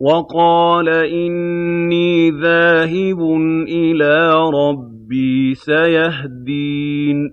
وَقَالَ إِنِّي ذَاهِبٌ إِلَىٰ رَبِّي سَيَهْدِينِ.